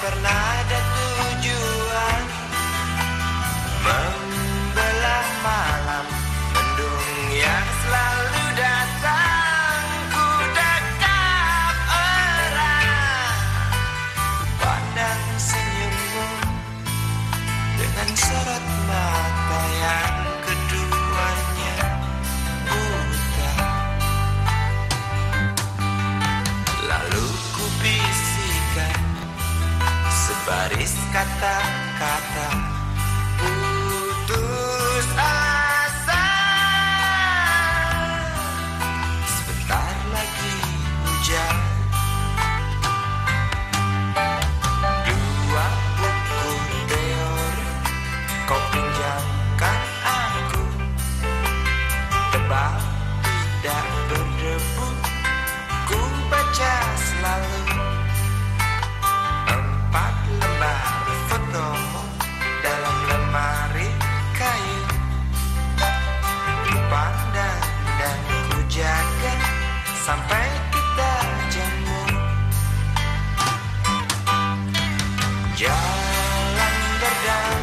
pernah ada tujuan Membelah malam Mendung yang selalu datang. Ku dekat erat Pandang senyummu Dengan sorot mata yang Baris kata-kata. sampai kita jemu jalan berdarah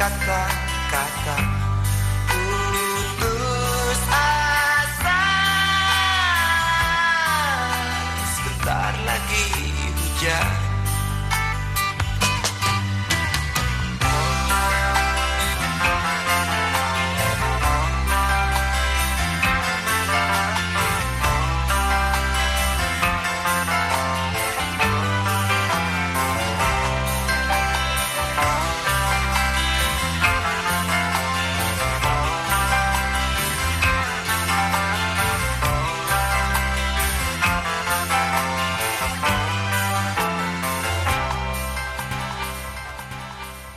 kata-kata